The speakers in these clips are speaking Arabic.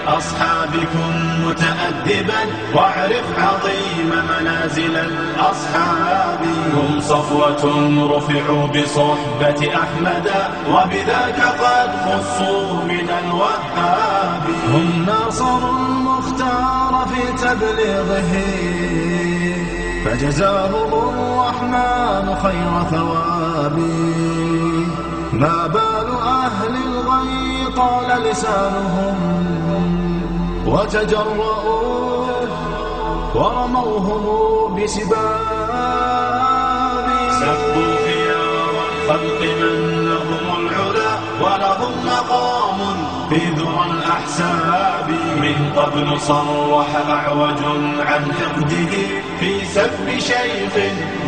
الأصحاب كن متأدبا واعرف عظيم منازل الأصحاب. هم صفوة رفعوا بصحبة أحمد وبذاك قد خصوا من الوهاب. هم ناصروا المختار في تبليغه. فجزاهم الرحمن خير ثواب. ما بال أهل الغي طال لسانهم. وتجرؤوا ورموهم بسباب. سبوا خيار الخلق من لهم العلا ولهم مقام في ذرى الأحساب. من قبل صرح أعوج عن حقده في سب شيخ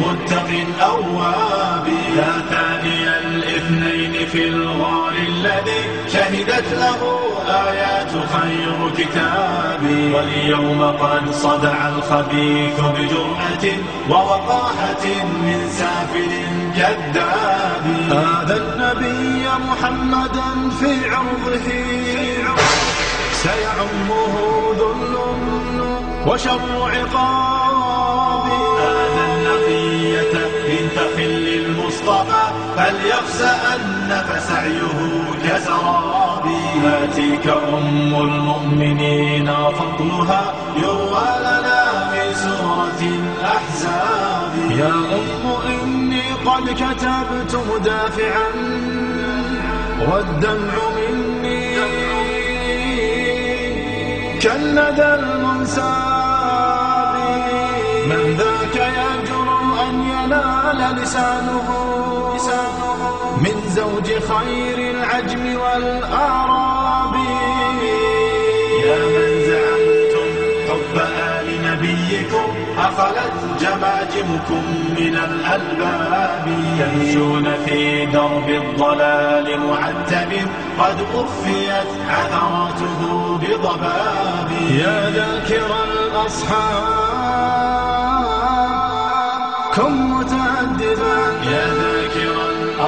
متق أواب لا ثاني الاثنين في الغار الذي شهدت له آيات خير كتاب. واليوم قد صدع الخبيث بجرأة ووقاحة من سافل كذاب هذا النبي محمدا في عرضه. سيعمه ذل وشر عقاب هذا النقية إن تخل المصطفى فليخسأن فسعيه كسراب هاتيك أم المؤمنين فضلها يروى لنا في سورة الأحزاب يا أم إني قد كتبت مدافعا والدمع مني كالندى المنساب. من ذاك يجر أن ينال لسانه. من زوج خير العجم والأعراب نبيكم أخلت جماجمكم من الألباب يمشون في درب الضلال معتب قد أخفيت عثراته بضباب. يا ذاكر الأصحاب كن متأدبا يا